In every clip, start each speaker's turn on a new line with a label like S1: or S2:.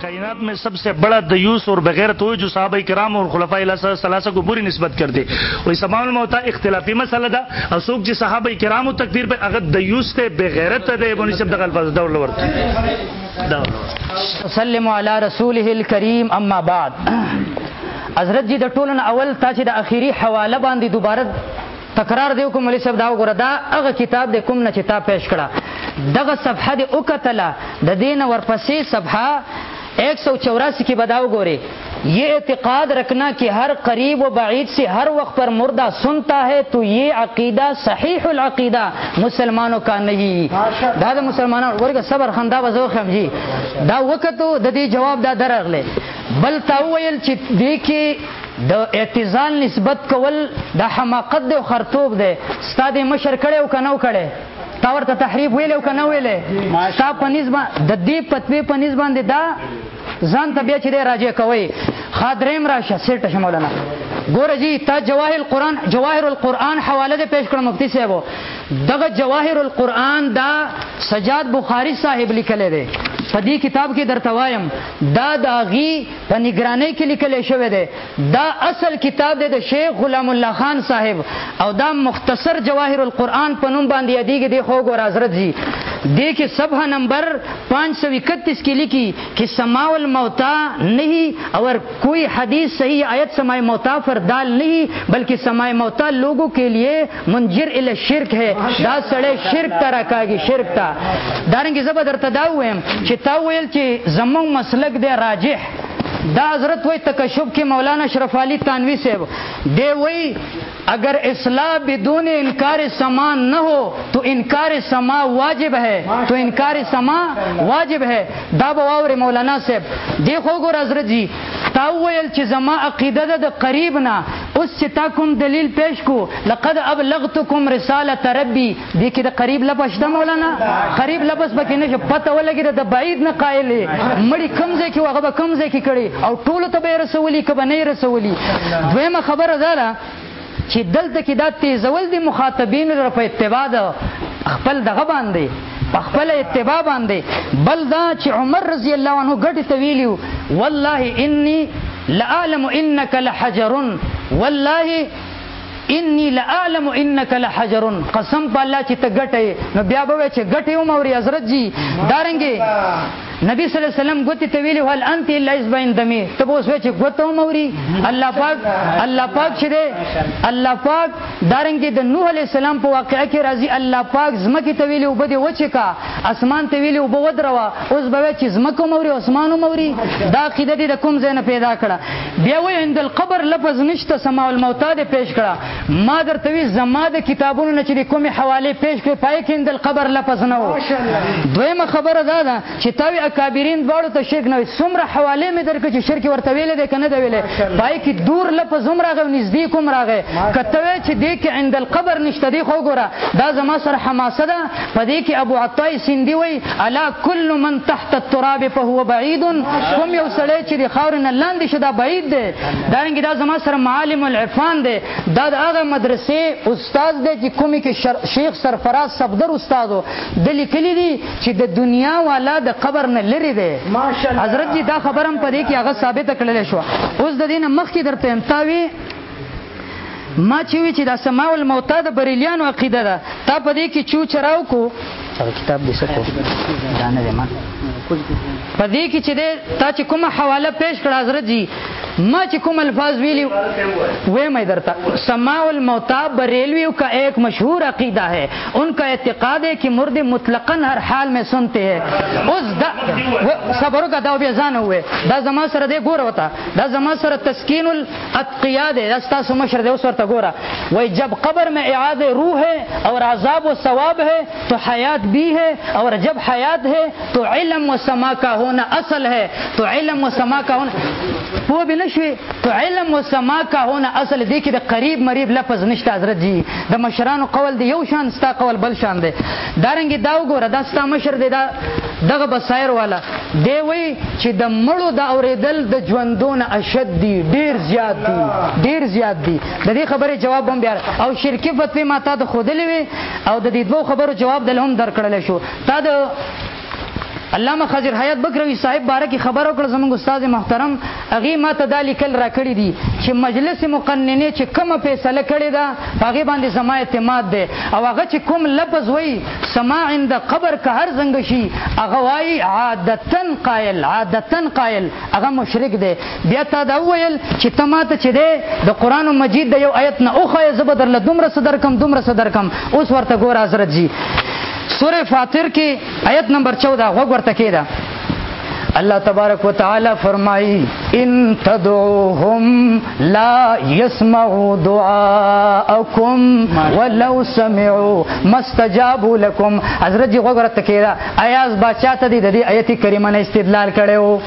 S1: کائنات میں سب سے بڑا دیوس اور بغیر تو جو صحابہ کرام اور خلفاء ثلاثہ کو بری نسبت کر دے وہ سما میں ہوتا اختلافی مسئلہ دا اسوک جی صحابہ کرام و تقدیر پہ اگر دیوس تے بغیرت دے وہ نسبت دغل فاز
S2: دور لور سلم علی رسول الکریم اما بعد حضرت جی د ټولن اول تا چې د اخیری حواله باندې دوباره تکرار دیو کوم مولوی صاحب دا وګوره دا هغه کتاب د کوم نه چې تا پیش کړه دغه صفحه د وکتله د دین ورپسې صفحه 184 کې بداو ګوري یہ اعتقاد رکھنا کہ ہر قریب و بعید سے ہر وقت پر مردہ سنتا ہے تو یہ عقیدہ صحیح العقیدہ مسلمانوں کا نہیں دا دا مسلمانوں ورگا صبر خندا وزو خم جی دا وقت دا دی جواب دا درغ لے بل تاویل چی دیکی د اعتزال نسبت کول د حماقت دی او خرتوب دی ستا د مشر کړی او که نه کړی تا ورته تحریف ویلی او که نه ویلی ستا په نیز د دې فتوې په نیز باندې دا ځان ته بیا چې دی راجع کوئ ښه دریم راشه سیټه شه مولانا ګوره جی تا جواهر القرآن جواهر القرآن حواله دې پیش کړه مفتی صاحب دغه جواهر القرآن دا سجاد بخاری صاحب لیکلی دی په دې کتاب کې درته وایم دا د هغې په نګرانۍ کې لیکل شوی دی دا اصل کتاب دی د شیخ غلام الله خان صاحب او دا مختصر جواهر القرآن په نوم باندې یادېږي دی خو ګور حضرت جی دې کې صفحه نمبر 531 کې لیکي چې سماع الموتا نہیں اور کوئی حدیث صحیح آیت سماع موتا پر دال نہیں بلکہ سماع موتا لوگوں کے لیے منجر ال شرک ہے دا سړی شرک ته راکاږي شرک ته دارنګه زبر درته دا وایم چې تا ویل چې زمون مسلک دی راجح دا حضرت وای تکشف کې مولانا اشرف علي تانوي صاحب دی وای اگر اصلاح بدون انکار سما نہ ہو تو انکار سما واجب ہے تو انکار سما واجب ہے دا باور مولانا صاحب دیکھو گو حضرت جی تاویل چې زما عقیده د قریب نه اوس چې تا کوم دلیل پیش کو لقد ابلغتکم رسالت ربی دې کې د قریب لفظ شته مولانا قریب لفظ پکې نشو پته ولګي د بعید نه قائل مړی کمزې کې هغه به کمزې کې کړي او ټول ته به رسولي کبه نه رسولي دویمه خبره ده چې دلته کې دا تیزول دي مخاطبین لپاره په اتباع خپل دغه باندې په خپل اتباع باندې بل دا چې عمر رضی الله عنه ګټ ته ویلیو والله انی لاعلم انک لحجر والله انی لاعلم انک لحجر قسم په الله چې ته ګټه نو بیا به چې ګټه هم اوري حضرت جی دارنګي نبی صلی الله علیه وسلم ګوتې ته ویلي هل انت الا اذ بین دمه ته به اوس وای چې ګوته هم اوري الله پاک الله پاک چې دی الله پاک دارنګې د نوح علیه السلام په واقعه کې راځي الله پاک ځمکې ته ویلي اوبه دې وچې کا اسمان ته ویلي اوبه ودروه اوس به وای چې ځمکه هم اوري اسمان هم اوري دا عقیده دې د کوم ځای نه پیدا کړه بیا وایي عند القبر لفظ نشته سماع الموتاد پیش کړه ما درته وی زما د کتابونو نه چې د کومې حوالې پیش کړې پای کې اندل قبر لفظ نه و دویمه خبره دا ده چې تاوی اکابرین دواړو ته شرک نه وي څومره حوالې مې درکړې چې شرک ورته ویلې دی که نه دی ویلې پای کې دور لفظ هم راغی نږدې کوم راغی که ته وایې چې دې کې عند القبر نشته دی خو ګوره دا زما سره حماسه ده په دې کې ابو عطاء سیندي وایي الا کل من تحت التراب فهو بعید کوم یو سړی چې د خاورې نه لاندې شي دا بعید دی دارنګه دا زما سره معالم العرفان دی دا د هغه مدرسې استاد دی چې کومې کې شیخ سرفراز صفدر استاد و د لیکلي دي چې د دنیا والا د قبر نه لري دی حضرت جی دا خبرم په دې کې هغه ثابت کړل شو اوس د دې نه مخکې درته امتاوي ما چې وی چې دا سماع الموتى د بریلیانو عقیده ده تا په دې کې چو چراو کو هغه کتاب دې سکو دا نه دی ما په دې کې چې تا چې کومه حواله پیش کړه حضرت جی ما چې کوم الفاظ ویلی وې مې درته سماع الموتى بریلوی کا ایک مشهور عقیدہ ہے ان کا اعتقاد ہے کہ مرد مطلقاً ہر حال میں سنتے ہیں اس دا صبر کا دا بیا ځان ہوئے دا زما سره دې ګور وتا دا زما سره تسکین اتقیا دی دا ستاسو مشر دی اوس ورته ګوره وای جب قبر میں اعاد روح ہے اور عذاب و ثواب ہے تو حیات بھی ہے اور جب حیات ہے تو علم و سما کا ہونا اصل ہے تو علم و سما کا ہونا پوه به نشوي تو علم و سما کا هونه اصل دی کې د قریب مریب لفظ نشته حضرت جی د مشرانو قول دی یو شان ستا قول بل شان دی دارنګ دا وګوره دا ستا مشر دی دا دغه بصایر والا دی وی چې د مړو د اوریدل د ژوندون اشد دی ډیر زیات دی ډیر زیات دی د دې خبره جواب هم بیا او شرکی فتوی ما تا د خودلې وی او د دې دوه خبرو جواب دلهم درکړل شو تا د علامه خضر حیات بکروي صاحب باره کې خبر وکړ زموږ استاد محترم هغه ما ته دا لیکل راکړي دي چې مجلس مقننه چې کومه فیصله کړې ده هغه باندې زما اعتماد ده او هغه چې کوم لفظ وای سما عند قبر که هر زنګ شي هغه وای عادتن قائل عادتن قائل هغه مشرک ده بیا تا دا ویل چې تماته چې ده د قران مجید د یو آیت نه اوخه زبر له دومره صدر کم دومره صدر کم اوس ورته ګور حضرت جی سوره فاطر کې آیت نمبر 14 غوږ ورته کېدا الله تبارک وتعالى فرمایي ان تدعوهم لا يسمعوا دعاءكم ولو سمعوا ما استجابوا لكم حضرت جی غوګره تکیدا ایاز بادشاہ ته د دې آیت کریمه نه استدلال کړو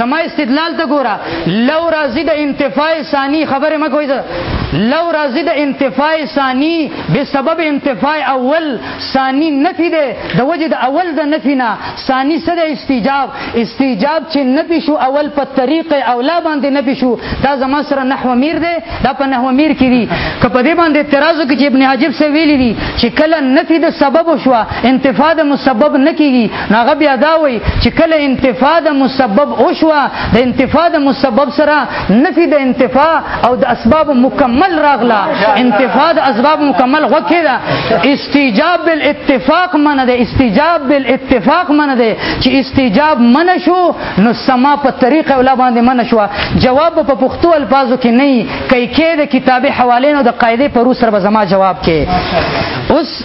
S2: زما استدلال ته ګوره لو راضی د انتفاع ثانی خبره مکو ایزه لو راضی د انتفاع ثانی به سبب انتفاع اول ثانی نفی ده د وجه د اول د نفی نه ثانی سره استجاب استجاب چې نفی شو اول په طریق اولا باندې نفی شو دا زما سره نحو میر ده دا په نحو میر کې دي که په دې باندې اعتراض وکړي چې ابن حاجب سره ویلي دي چې کله نفی د سبب شو انتفاع د مسبب نه کیږي ناغه بیا دا وای چې کله انتفاع د مسبب اوشوا د انتفاع د مسبب سره نفي د انتفاع او د اسباب مکمل راغلا انتفاع د اسباب مکمل غوکه دا استجاب بالاتفاق من ده استجاب بالاتفاق من ده چې استجاب من شو نو سما په طریقه ولا باندې من شو جواب په پښتو الفاظو کې نه کوي کې د کتابه حواله نو د قاعده پر سر به زما جواب کې اوس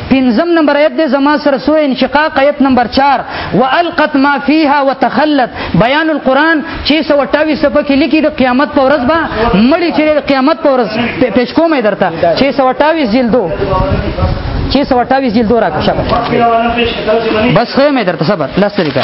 S2: پنځم نمبر آیت دی زما سره سوره انشقاق آیت نمبر 4 والقت ما فيها وتخلت بیان القرآن 628 صفحه کې لیکي د قیامت په ورځ به مړی چې د قیامت په ورځ پیش کومه درته 628 جلدو 628 جلدو راکښه بس خو مې درته صبر لاس طریقه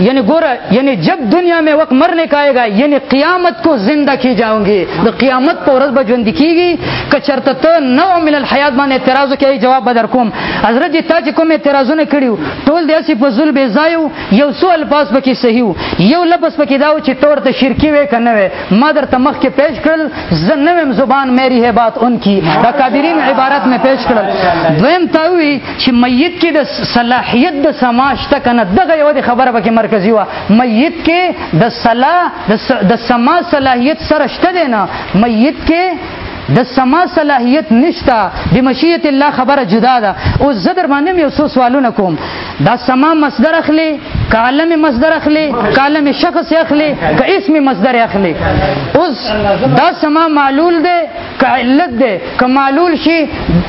S2: یعنی گورا یعنی جب دنیا میں وقت مرنے کا آئے گا یعنی قیامت کو زندہ کی جاؤں گی تو قیامت کو رضب جوند کی گی کچرت تو نو من الحیات مان اعتراض کیا جواب بدر کوم حضرت جی تاج کوم اعتراض نے کڑیو ٹول دے اسی فضل بے زایو یو سو الفاظ پکی صحیح یو لفظ پکی داو چی ٹور تے شرکی وے کنے وے مادر تمخ کے پیش کرل زنم زبان میری ہے بات ان کی دا قادرین عبارت میں پیش کرل دویم تاوی چې میت کې د صلاحیت د سما شته کنه دغه یو د خبره پکې مرکزی و میت کې د صلا د سما صلاحیت سره شته دی نه میت کې د سما صلاحیت نشته د مشیت الله خبره جدا ده او زه در باندې یو څو سوالونه کوم دا سما مصدر اخلي کالم مصدر اخلي کالم شخص اخلي که اسم مصدر اخلي اوس دا سما معلول ده که علت دی که معلول شي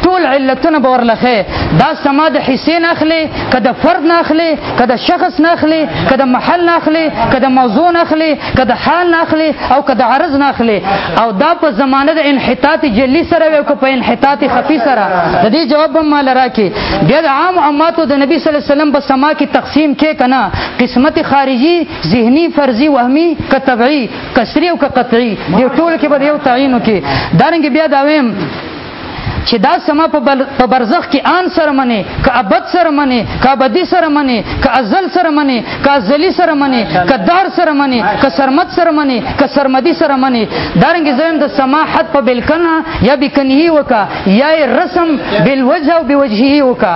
S2: ټول علتونه به ورلخې دا سما د حصې نه اخلي که د فرد نه اخلي که د شخص نه اخلي که د محل نه اخلي که د موضوع نه اخلي که د حال نه اخلي او که د عرض نه اخلي او دا په زمانه د انحطاط جلی سره وي که په انحطاط خفي سره د دې جواب هم مال راکې بیا د عام اماتو د نبی صلی الله علیه وسلم په سما کې تقسیم کې کنه قسمت خارجي ذهني فرضي وهمي که طبعي کسری او قطعی یو ټول کې به یو تعین کې دارنګ بیا دا ویم چې دا سما په برزخ کې آن سره منی که ابد سره منی که ابدی سره منی که ازل سره منی که ازلی سره منی که دار سره منی که سرمد سره منی که سرمدی سره منی دارنګ زم د سما حد په بلکنه یا بکنی وکا یا رسم بالوجه او بوجهه وکا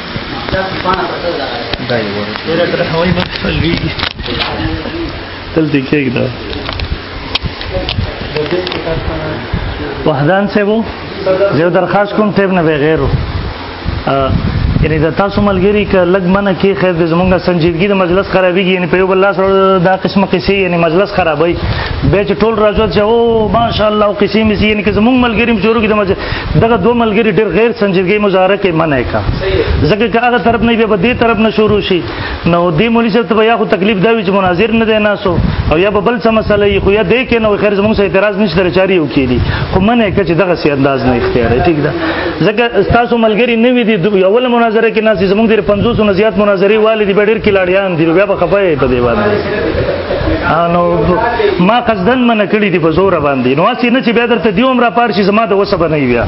S2: دا
S3: یې ورته
S1: ډېر تر هوایي مخ لویږي دلته کېږده وحدان صاحب زه درخواست کوم ټیب نه بغیرو یعنی د تاسو ملګری ک لګ منه کې خیر د زمونږه سنجیدګي د مجلس خرابېږي یعنی په یو بل لاس دا قسمه قصې یعنی مجلس خرابوي به چې ټول راځو چې او ماشاءالله قسم می سین کې زمونږ ملګریم شروع کې دمه دغه دوه ملګری ډېر غیر سنجیدګي مظاهره کې منع کا ځکه چې هغه طرف نه به دې طرف نه شروع شي نو دې مولوی صاحب ته یا خو تکلیف دا وي چې مناظر نه دی ناسو او یا بل څه مسله یې خو یا دې کې نو خیر زمونږ سره اعتراض نشته رچاري یو کې دي خو منع کا چې دغه سي انداز نه اختیار دی ټیک ده ځکه تاسو ملګری نه وي دي اول مناظره کې ناسي زمونږ ډېر 500 نه زیات مناظري والي دي ډېر کې لاړیان دي بیا به خپای په دی باندې نو ما قصدن من کړی دی په زور باندې نو اسی نه چې بیا درته دیوم را پار شي زما د وسه بنوي بیا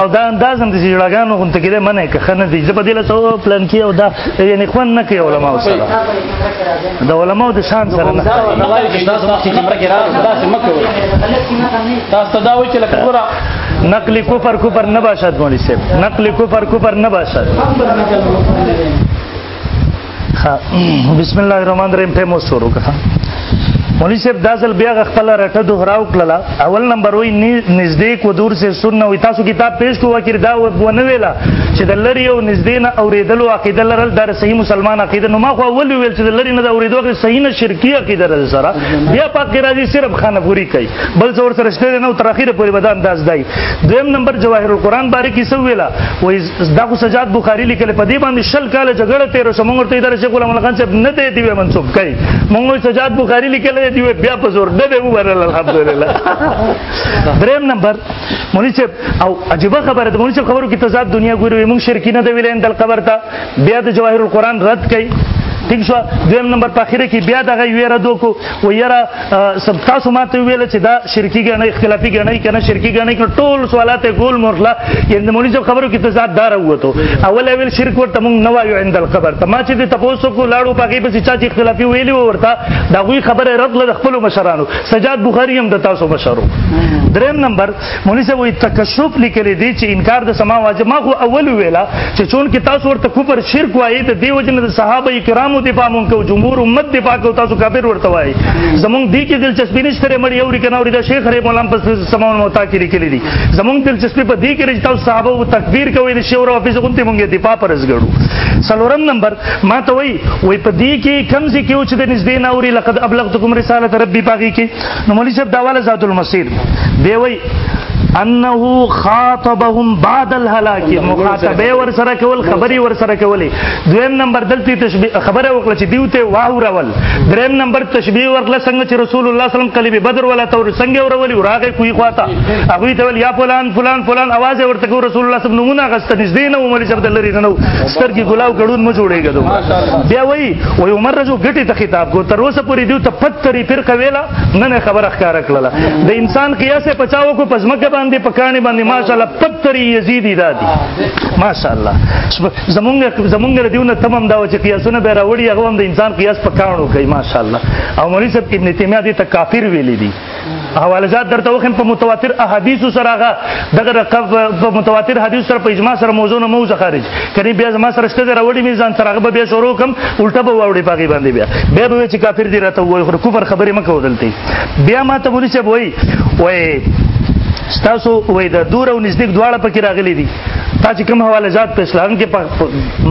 S1: او دا انداز هم د جړاګانو غونته کې ده منه که خنه دي زه په دې لاسو پلان کې او دا یعنی خوان نه کوي علما سره د علما د شان سره نه
S4: تاسو مخکې خبره کې راځه دا څه مکه تاسو دا وایي چې لکه ګوره
S1: نقل کفر کفر نه باشد مولوی صاحب نقل کفر کفر نه باشد بسم الله الرحمن الرحیم ته مو شروع کړه مولوی صاحب دازل بیا خپل رټه دوهراو کړله اول نمبر وای نږدې کو دور سه سنن وای تاسو کتاب پیش کوه کړ دا ونه ویلا چې د لری او نږدې نه اوریدلو عقیده لرل در صحیح مسلمان عقیده نو ما خو اول ویل چې د لری نه اوریدو کې صحیح نه شرکی عقیده لرل سره بیا پاک راځي صرف خانه پوری کوي بل څور سره شته نه تر اخیره پورې بدن انداز دی دویم نمبر جواهر القرآن باره کې سو ویلا وای دا خو سجاد بخاری لیکل په دې باندې شل کال جګړه تیر شو موږ ته اداره شیخ الرحمن خان صاحب نه دی دی منسوب کړي موږ سجاد بخاری لیکل دی بیا په زور نه دی وبرل الحمدلله دریم نمبر مونږ چې او عجیب خبره ده مونږ چې خبرو کې تضاد دنیا ګورو موږ شرکی نه دی ویلې اندل قبر ته بیا د جواهر القرآن رد کړي ٹھیک شو دویم نمبر په اخر کې بیا دغه ویره دوکو و یرا سب تاسو ما ته ویل چې دا شرکی غنه اختلافي غنه کنه شرکی غنه کنه ټول سوالات ګول مرلا یند مولوی صاحب خبرو کې تضاد دار وته اول اول شرک ورته مونږ نه وایو عند القبر ته ما چې تاسو کو لاړو پاګې پسې چا چې اختلافي ویلی ورته دا غوي خبره رد له خپل مشرانو سجاد بخاری هم د تاسو مشرو دریم نمبر مولوی صاحب وی تکشف لیکل دي چې انکار د سما واجب ما خو اول ویلا چې چون کې تاسو ورته کفر شرک وایي د دیو جن د صحابه کرامو دفاع مونږ کو جمهور امت دفاع کو تاسو کافر ورته وایي زمونږ دی کې دلچسپي نشته لري مړ یو ریکنه ورته شیخ رحم الله پس سما موتا کې لیکل دي زمونږ دلچسپي په دې کې چې تاسو صحابه او تکبیر کوي د شور او حافظ غونته مونږه دفاع پر زګړو سلورم نمبر ما ته وی وی په دې کې کم ذکر چې د نږدې ناوري لقد ابلغتکم رساله ربي باغی کې نو مولوی صاحب دا والا ذات المسیر دی وای انه خاطبهم بعد الهلاك مخاطبه ور سره کول خبري ور سره کولې دویم نمبر دلته تشبيه خبره وکړه چې دیوته واو راول دریم نمبر تشبيه ورکړه څنګه چې رسول الله صلی الله علیه وسلم کلیب بدر ولا تور څنګه ورولې وراغه کوی خواته هغه ته ول یا فلان فلان فلان आवाज ورته کو رسول الله صلی الله علیه وسلم نمونه غست نږدې نه عمر صاحب دلری نه سترګي ګلاو کډون مو جوړېږي بیا وای وای عمر رجو ګټي ته خطاب کو تر اوسه پورې دیو ته پتری فرقه ویلا نه نه خبره ښکارا کړله د انسان قیاسه پچاو کو پزمکه باندې پکانه باندې ماشاءالله پتری یزیدی دادی ماشاءالله زمونږ زمونږ دیونه تمام دا چې قیاسونه به راوړي هغه هم د انسان قیاس پکانو کوي ماشاءالله او مولوی صاحب ابن تیمیه دې ته کافر ویلې دي حواله ذات درته وخم په متواتر احادیث سره هغه دغه رقب په متواتر حدیث سره په اجماع سره موضوع نه موضوع خارج کړي بیا ما سره شته راوړي مې ځان سره هغه بیا شروع کوم الټه به واوړي پاګې باندې بیا بیا به چې کافر دی راته وای خو کفر خبرې مکو دلته بیا ما ته ونی چې وای وای ستاسو وای د دور او نزدیک دواړه پکې راغلي دي تا چې کوم حواله ذات په اسلام کې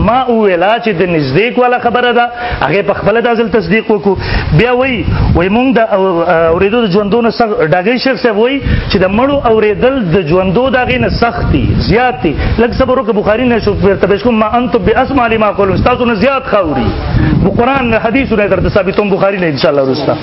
S1: ما ویلا چې د نزدیک والا خبره ده هغه په خپل د ځل تصدیق وکړو بیا وای وای مونږ د اوریدو د ژوندونو سخ ډاګی شیخ صاحب وای چې د مړو اوریدل د ژوندو د غینه سختي زیاتی لږ صبر وکړه بخاری نه شو پر تبش کوم ما انت باسمع لما قول استاد نه زیات خوري قرآن حدیث نه درته ثابتوم بخاری نه ان شاء الله ورسته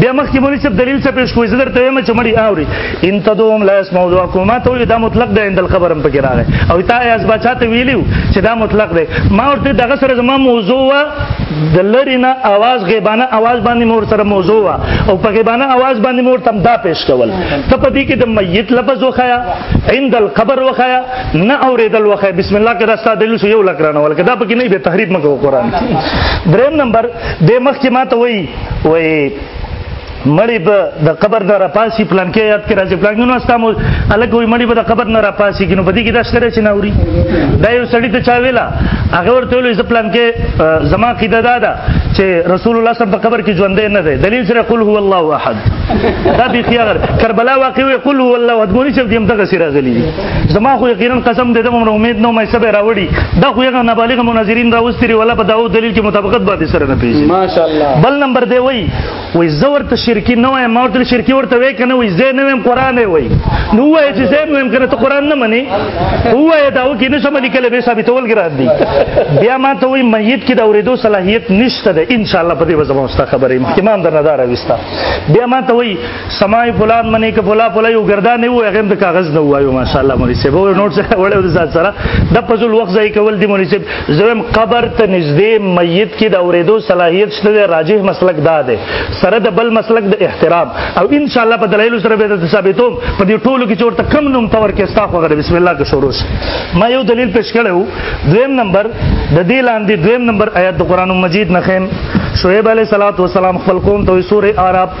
S1: بیا مخکې مونږ څه دلیل څه پیش کوی زه درته وایم چې مړی اوري ان تدوم لا اسمع دعاکما ته دا مطلق دی اندل خبر هم پکې راغی او تا یې اسبا چاته ویلیو چې دا مطلق دی ما ورته دغه سره زما موضوع وا د لرینا आवाज غیبانه आवाज باندې مور سره موضوع وا او په غیبانه आवाज باندې مور تم دا پیش کول ته په دې کې د میت لفظ وخایا عند القبر وخایا نه اوریدل وخایا بسم الله کې راستا دلیل شو یو لکرانه ولکه دا پکې نه به تحریف مکو قران دریم نمبر د مخ کې ما ته وایي وای مړی به د قبر نه راپاسی پلان کې یاد کې راځي پلان نو استامو الګ وي مړی به د قبر نه راپاسی کینو پدې کې دا ستره چې ناوري دا یو سړی ته چا ویلا هغه ورته ویل چې پلان کې زما قیده دا ده چې رسول الله صلی الله په قبر کې ژوند نه دی دلیل سره قل هو الله احد دا به خیال کربلا واقع وي قل هو الله احد ګوري چې دیم دغه سره غلي زما خو یقینا قسم دې دمر امید نو مې سبه راوړي دا خو یې نابالغ مناظرین راوستري ولا په داو دلیل کې مطابقت باندې سره نه پیژني
S4: ماشاءالله
S1: بل نمبر دی وای وای زور ته شرکی نه وای ما ورته شرکی ورته وای کنه وای زه نه ویم قران وای نو وای چې زه ویم کنه ته قران نه مني وای دا و کې نه سم لیکل به ثابتول ګرات دي بیا ما ته وای میت کې دا اوریدو صلاحیت نشته ده ان شاء الله په دې وځم واست خبرې اهتمام درنه دار وستا بیا ما ته وای سمای فلان منی که فلا فلا یو ګردا نه وای غیم د کاغذ نه وایو ماشاءالله مولوی صاحب و نوټ سره وړو د ذات سره د پزول وخت ځای کول دی مولوی صاحب زم قبر ته نږدې میت کې د اوریدو صلاحیت شته راجح مسلک دا ده سره د بل مسلک د احترام او ان شاء الله په دلایل سره به ثابتوم په دې ټولو کې چورته کم نوم تور کې استاف وغره بسم الله کې شروع ما یو دلیل پیش کړو دویم نمبر د دې لاندې دویم نمبر آیات د قران مجید نه خیم شعیب علیہ الصلوۃ والسلام خپل قوم ته سورہ اعراف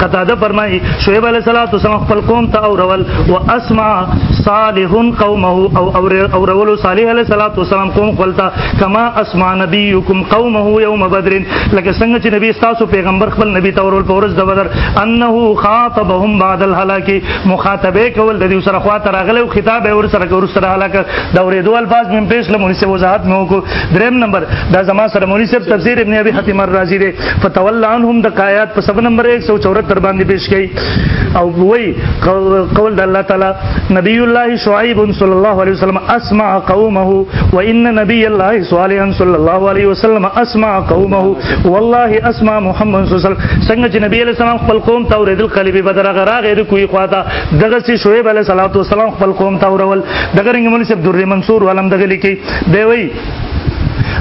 S1: قتاده فرمایي شعیب علیه السلام خپل قوم ته او رول او اسمع صالح قومه او او رول صالح علیه السلام قوم خپلتا کما اسمع نبیکم قومه یوم بدر لکه څنګه چې نبی تاسو پیغمبر خپل نبی ته ورول پورز د بدر انه خاطبهم بعد الهلاک مخاطبه کول د دې سره خوا ته راغله او خطاب یې ور سره ور سره هلاک دا ورېدو الفاظ مې پېښ لمونی سه وضاحت مې وکړو دریم نمبر دا زما سره مونی سه تفسیر ابن ابي حاتم الرازي دی فتول عنهم د آیات په صفحه نمبر 174 باندې پیش کړي او وای قول د الله تعالی نبی الله شعیب صلی الله علیه وسلم اسمع قومه وان نبی الله صالح صلی الله علیه وسلم اسمع قومه والله اسمع محمد صلی الله علیه وسلم څنګه چې نبی علیہ السلام خپل قوم ته اوریدل قلب بدر غرا غیر کوی خواته دغه سي شعیب علیہ الصلوۃ والسلام خپل قوم ته اورول دغه رنګ مونږ سب در منصور ولم دغه لیکي دی وای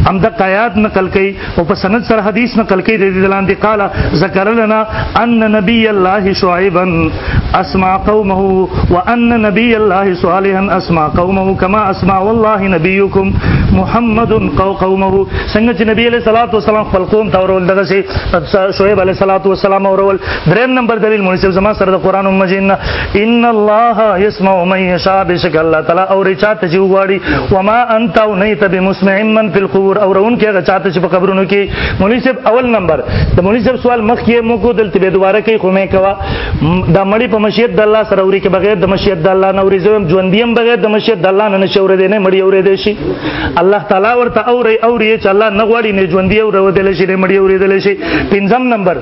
S1: هم د قیات نقل کوي او په سند سره حدیث نقل کوي د دې لاندې قال ذکر لنا ان نبی الله شعیبا اسمع قومه وان نبی الله صالحا اسمع قومه كما اسمع والله نبيكم محمد قومه څنګه چې نبی علیہ الصلوۃ والسلام خپل قوم ته ورول دغه شی شعیب علیہ الصلوۃ والسلام ورول دریم نمبر دلیل مونږ زما سره د قران مجید ان الله يسمع من يشاء بشک الله تعالی او رچاته چې وغواړي وما انت او نه ته بمسمع من في القبور او رون کې رچاته چې په قبرونو کې مولوی صاحب اول نمبر د مولوی صاحب سوال مخ کې مو کو دلته به دوباره کوي خو مې کوا دا مړی په مشیت د الله سره اوري کې بغیر د مشیت د الله نه اوري زم ژوندیم بغیر د مشیت د الله نه نشي اوري نه مړی اوري دي شي الله تعالی ورته اوري اوري چې الله نه غواړي نه ژوندی اوري ودل شي نه مړی اوري دل شي پنځم نمبر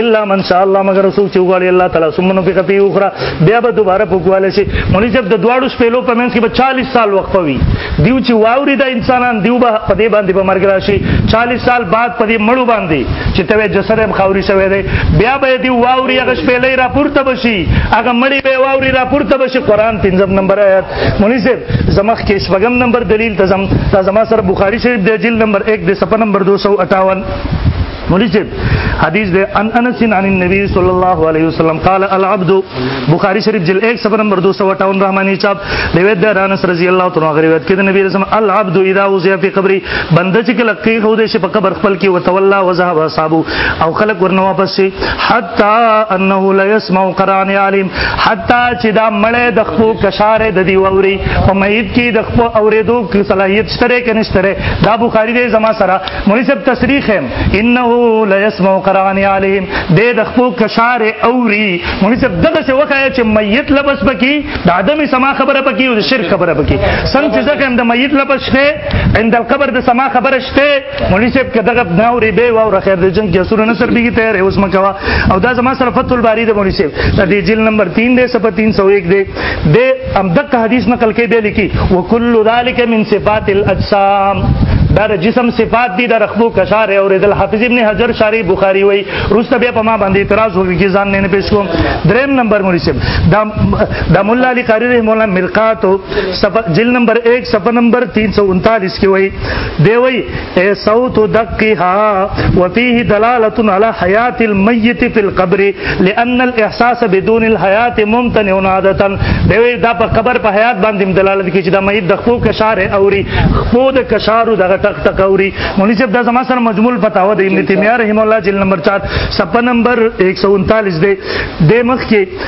S1: الا من شاء الله مگر رسول چې وغواړي الله تعالی ثم نفخ فيه اخرى بیا به دوباره پکواله شي مولوی صاحب د دواړو شپېلو په منځ کې به 40 سال وقفه وي دیو چې واوري د انسانان دیو به په دې باندې به مرګ راشي 40 سال بعد په دې مړو باندې چې ته جسد هم خاوري شوی دی بیا به دی واوري هغه شپېلې را پورته بشي هغه مړی به واوري را پورته بشي قران 15 نمبر آیات مولوی صاحب زمخ کې شپږم نمبر دلیل تزم تزما سره بخاری شریف د جلد نمبر 1 د صفحه نمبر 258 مولوی صاحب حدیث دے ان انس عن النبی صلی اللہ علیہ وسلم قال العبد بخاری شریف جلد 1 صفحہ نمبر 258 رحمانی چاپ روایت دے انس رضی اللہ تعالی عنہ روایت کده نبی رسول العبد اذا وزع فی قبری بنده چې کله کې هو دې په قبر خپل کې وتولى وذهب اصحابو او خلق ورنه واپس شي حتا انه لا يسمع قران عالم حتا چې دا مړې د خپو کشاره د دی ووري په مېد کې د خپو اورېدو صلاحیت شته کې نشته دا بخاری دې زما سره مولوی صاحب تصریح هم انه لا يسمع قران عليهم د د خپو کشار اوري مولوی صاحب دغه څه وکای چې میت لبس پکې د عدم سما خبره پکې او د شرک خبره پکې سم چې ځکه هم د میت لبس شته عند القبر د سما خبره شته مولوی صاحب کداغه نه اوري به او خیر د جنگ کې سره نه سر بيږي تیار اوس مکوا او دا زما سره فتح الباری د مولوی صاحب د دې جلد نمبر 3 دی صفه 301 دی د امدک حدیث نقل کې به لیکي وکل ذلک من صفات الاجسام دا د جسم صفات دي د رخبو کشار او رد الحافظ ابن حجر شاری بخاری وای روسته بیا په ما باندې اعتراض وکړي چې ځان نه پیش کوم دریم نمبر مولوی صاحب دا د مولا علی قاری رحم الله مرقات صفه جلد نمبر 1 صفه نمبر 339 کې وای دی وی اے صوت دقها وفيه دلاله على حياه الميت في القبر لان الاحساس بدون الحياه ممتنع عادتا دی وی دا په قبر په حیات باندې دلالت کوي چې دا میت د خپل کشار اوري خپل د کشارو دغه ټک ټک اوري مولوی صاحب دا زما سره مجمول فتاوا د ابن تیمیه رحم الله جلد نمبر 4 صفحه نمبر 139 دی د مخ کې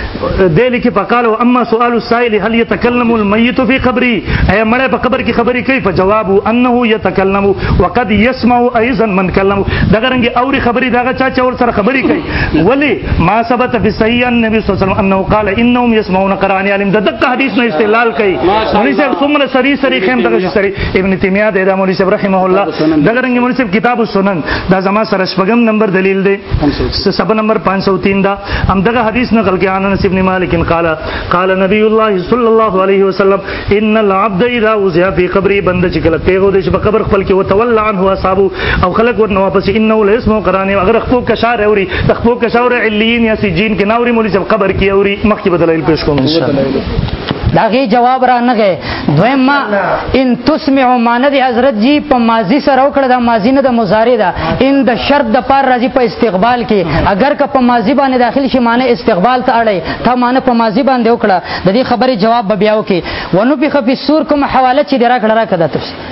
S1: دلی کې پکاله او اما سوال السائل هل يتكلم الميت في قبري اي مړ په قبر کې خبرې کوي په جواب انه يتكلم وقد يسمع ايضا من كلم دغه رنګ اوري خبرې دغه چا چې اور سره خبرې کوي ولی ما ثبت في صحيح النبي صلى الله عليه وسلم انه قال انهم يسمعون قران علم دغه حدیث نه استدلال کوي مولوی صاحب څومره سری سری خیم دغه سری ابن تیمیه د ادم مولوی صاحب رحمه الله دغه رنګ مولوی صاحب کتاب السنن دا زما سره شپږم نمبر دلیل دی صفحه نمبر 503 دا هم دغه حدیث نقل کې انس ابن مالک قال قال نبی الله صلی الله علیه وسلم ان العبد اذا وزع في قبره بند چې کله پیغو د شپ قبر خپل کې وتولى عنه اصحاب او خلق ورنه واپس انه له اسمو قران اگر خپل کشار اوري تخپو کشار علین یا سجین کې ناوري مولي چې قبر کې اوري مخکې بدلایل پیش کوم ان شاء الله
S2: داغه جواب را نه دویم ما ان تسمع معنی دی حضرت جی په ماضی سره وکړه دا ماضی نه د مضارع ده ان د شرط د پار راځي په استقبال کې اگر که په ماضی باندې داخل شي معنی استقبال ته اړي ته معنی په ماضی باندې وکړه د دې خبرې جواب به بیا وکي ونو په خفي سور کوم حواله چې درا کړه راکړه تاسو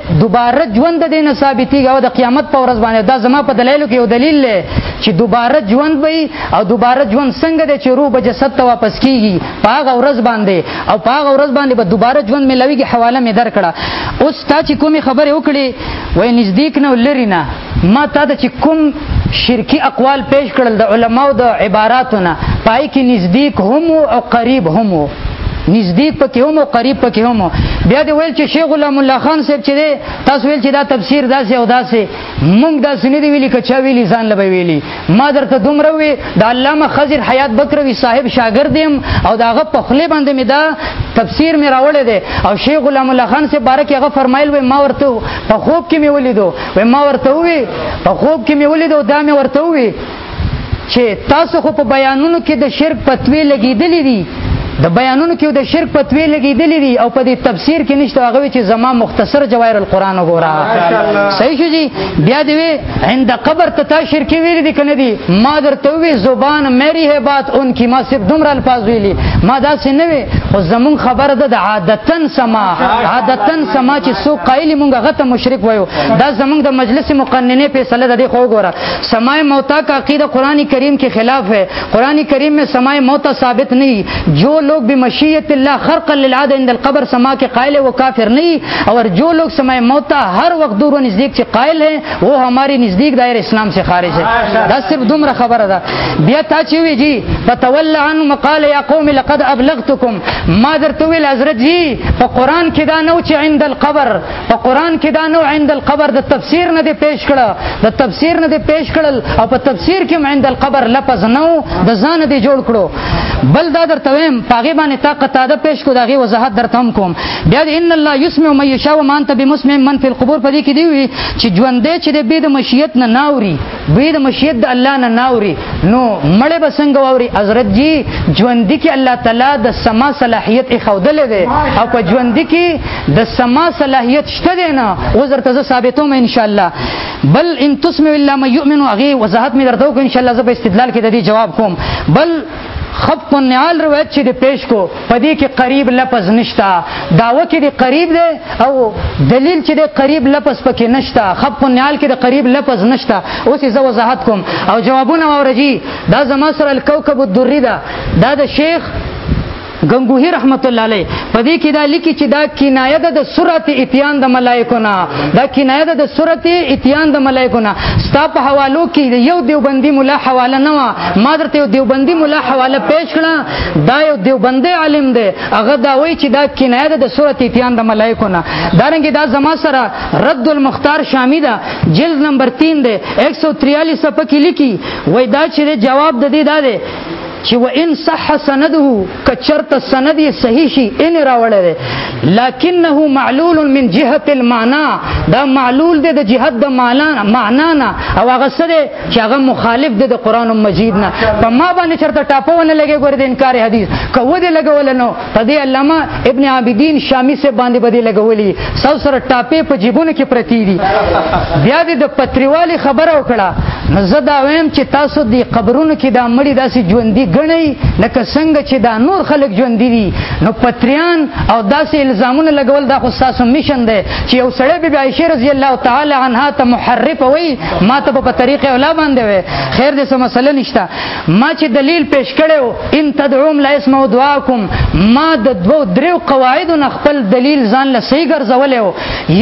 S2: دوباره ژوند د نه ثابتېږي او د قیامت په ورځ باندې دا زما په دلایلو کې یو دلیل دی چې دوباره ژوند وي او دوباره ژوند څنګه دی چې روح به جسد ته واپس کیږي په هغه ورځ باندې او په هغه ورځ باندې به دوباره ژوند ملويږي حواله مې درکړه اوس تا چې کومې خبرې وکړې وای نزدیک نه لري نه ما تا د چې کوم شرکی اقوال پیش کړل د علماو د عباراتونه پای کې نزدیک هم او قریب هم نزدیک پکې هم او قریب پکې هم بیا دی ویل چې شیخ غلام الله خان صاحب چې دی تاسو ویل چې دا تفسیر داسې او داسې مونږ داسې نه دی ویلي که چا ویلي ځان له ویلي ما درته دومره وی د علامه خضر حیات بکروي صاحب شاګرد يم او داغه په خله باندې مې دا تفسیر مې راوړی دی او شیخ غلام الله خان سے بارک هغه فرمایل وی ما ورته په خوب کې مې ولیدو وی ما ورته وی په خوب کې مې ولیدو دا مې ورته وی چې تاسو خو په بیانونو کې د شرک پتوی لګیدلې دي د بیانونو کې د شرک پتوی لګیدلې دي او په دې تفسیر کې نشته هغه چې زما مختصر جواهر القرآن وګوره صحیح شو جی بیا دی عند قبر ته تا شرکی ویل دي کنه دي ما درته وی زبان مری ہے بات ان کی ما صرف دومره الفاظ ویلي ما دا څه نه وی خو زمون خبره ده د عادتن سما عادتن سما چې سو قایلی مونږ غته مشرک وایو دا زمونږ د مجلس مقننه په صلی ده خو ګوره سمای موتا کا عقیده قرآنی کریم کې خلاف ہے قرآن کریم میں سماع موتا ثابت نہیں جو لوگ بھی مشیت اللہ خرق للعاد عند القبر سما کے قائل ہے وہ کافر نہیں اور جو لوگ سماع موتا ہر وقت دور و نزدیک سے قائل ہیں وہ ہماری نزدیک دائر اسلام سے خارج ہے دا صرف دمر خبر ادا بیا تا چوی جی فتول عن مقال یا قوم لقد ابلغتکم ما در تویل حضرت جی فقرآن کدا نوچ عند القبر په قران کې دا نو عند القبر د تفسیر نه دی پیش کړه د تفسیر نه دی پیش کړل او په تفسیر کې عند القبر لفظ نو د ځان دی جوړ کړو بل دا درته ویم پاغه باندې تا قطاده پیش کو داغه وضاحت درته هم کوم بیا ان الله يسمع من يشاء وما انت بمسمع من في القبور په دې کې دی وی چې ژوندې چې د بيد مشیت نه ناوري دوی د مشیت د الله نه ناوري نو مړې به څنګه واوري حضرت جی ژوند کې الله تعالی د سما صلاحیت یې خودلې ده او په ژوند کې د سما صلاحیت شته دی نه وزر ته ثابتوم ان شاء الله بل ان تسمع الا من يؤمن اغي وضاحت می درته وکړ ان شاء الله زه په استدلال کې د دې جواب کوم بل خط په نعال روایت چې د پیش کو پدې کې قریب لفظ نشتا داوه کې د قریب دی او دلیل چې د قریب لفظ پکې نشتا خط په نعال کې د قریب لفظ نشتا اوس زه وضاحت کوم او جوابونه اورجی دا زما سره الکوكب الدری دا دا د شیخ غنگوهی رحمت الله علیه په دې کې دا لیکي چې دا کنایه ده د سورت اتیان د ملائکو نه دا کنایه ده د سورت اتیان د ملائکو نه ستا په حوالو کې یو دیوبندي مولا حواله نه و ما درته یو دیوبندي مولا حواله پیش کړه دا یو دیوبندي عالم دی هغه دا وایي چې دا کنایه ده د سورت اتیان د ملائکو نه دارنګه دا زما سره رد المختار شامی ده جلد نمبر 3 ده 143 صفحه کې لیکي وای دا چې جواب د دې دا دی چې و ان صح سنده کچرت سند صحیح شي ان راوړل لکنه معلول من جهه المعنى دا معلول دی د جهت د معنا معنا نه او هغه سره چې هغه مخالف دی د قران مجید نه په ما باندې چرته ټاپونه لګي ګور د انکار حدیث کوو دې لګول نو په دې علامه ابن عابدین شامی سے باندې بده لګولې سو سره ټاپې په جیبونو کې پرتی دي بیا دې د پتریوالي خبره وکړه نو زه دا وایم چې تاسو دې قبرونو کې دا مړی داسې ژوندۍ غنئ لکه څنګه چې دا نور خلک ژوندۍ دي نو پتریان او داسې الزامونه لګول دا خو تاسو میشن دی چې یو سړی به عائشه رضی الله تعالی عنها ته محرف وای ما ته په طریقې ولا باندې وای خیر دې سم مسله نشته ما چې دلیل پیش کړو ان تدعوم لا اسمع دعاکم ما د دوو دریو قواعد نه خپل دلیل ځان له صحیح ګرځولیو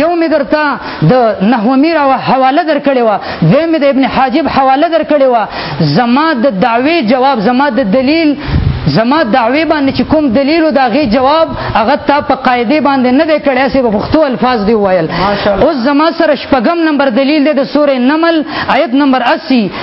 S2: یو می درته د نحو میرا و حواله درکړې و دویم د ابن حاجب حواله درکړې و زما د دعوی جواب زما د دلیل زما دعوی باندې چې کوم دلیل او داغه جواب هغه تا په قاعده باندې نه دی کړی سه په پښتو الفاظ دی ویل اوس زما سره شپږم نمبر دلیل دی د سورې نمل آیت نمبر 80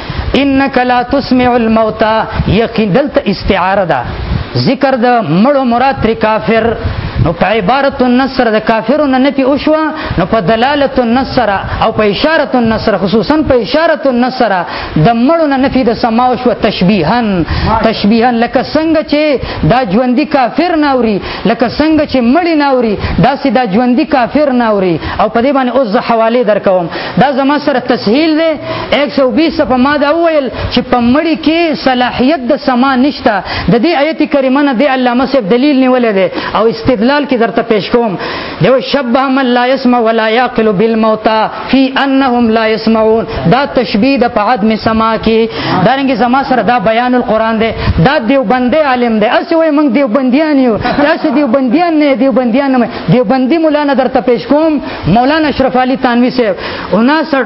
S2: انک لا تسمع الموتى یقین دلته استعاره ده ذکر د مړو مراد تر کافر نو په عبارت النصر د کافرو نه نفي اوشو نو په دلالت النصر او په اشاره النصر خصوصا په اشاره النصر د مړو نه نفي د سما او شو تشبيها تشبيها لکه څنګه چې دا ژوندۍ کافر ناوري لکه څنګه چې مړی ناوري دا سي دا ژوندۍ کافر ناوري او په دې باندې اوس حواله درکوم دا زما سره تسهیل دی 120 صفه ما دا وویل چې په مړی کې صلاحیت د سما نشته د دې آیت کریمه نه د علامه صاحب دلیل نیولې ده او استدلال کې درته پیش کوم دیو شبه من لا يسمع ولا يعقل بالموتى في انهم لا يسمعون دا تشبیه د په عدم سما کې دارنګ سما سره دا بیان القرآن ده دا دیوبندې عالم ده اسی وای موږ دیوبندیان یو تاسو دیوبندیان نه دیوبندیان نه دیوبندی مولانا درته پیش کوم مولانا اشرف علي تانوی صاحب 59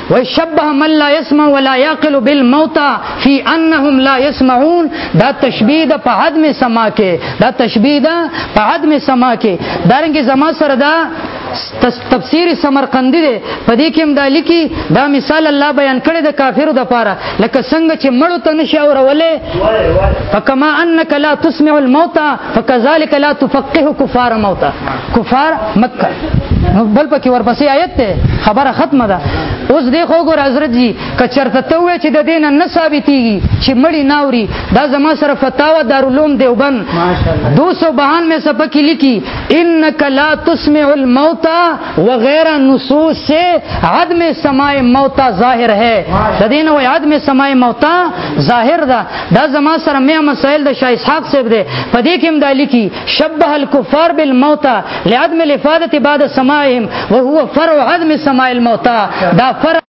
S2: وشبه من لا يسمع ولا يعقل بالموتى في انهم لا يسمعون دا تشبيه د په عدم سما کې دا تشبيه د په عدم سما کې دارنګ زما سره دا تفسیر سمرقندی دی په دې کې هم دا لیکي دا مثال الله بیان کړی د کافرو د پاره لکه څنګه چې مړو ته نشي اورولې فکما انک لا تسمع الموتى فكذلك لا تفقه كفار موتا كفار مکه بل پکې ورپسې آیت ته خبره ختمه ده اوس دی خو ګور حضرت جی کچرته ته وې چې د دین نه ثابتېږي چې مړی ناوري دا زما سره فتاوا دارالعلوم دیوبند 252 مې سبق کې لیکي انک لا تسمع الموتى وغير نصوص سے عدم سماع موتى ظاهر ہے د دین و عدم سماع موتى ظاهر ده دا زما سره مې مسائل د شاه اسحاق صاحب دی په دې کې هم دا لیکي شبه الكفار بالموت لعدم الافاده بعد سماعهم وهو فرع عدم سماع الموت دا فرع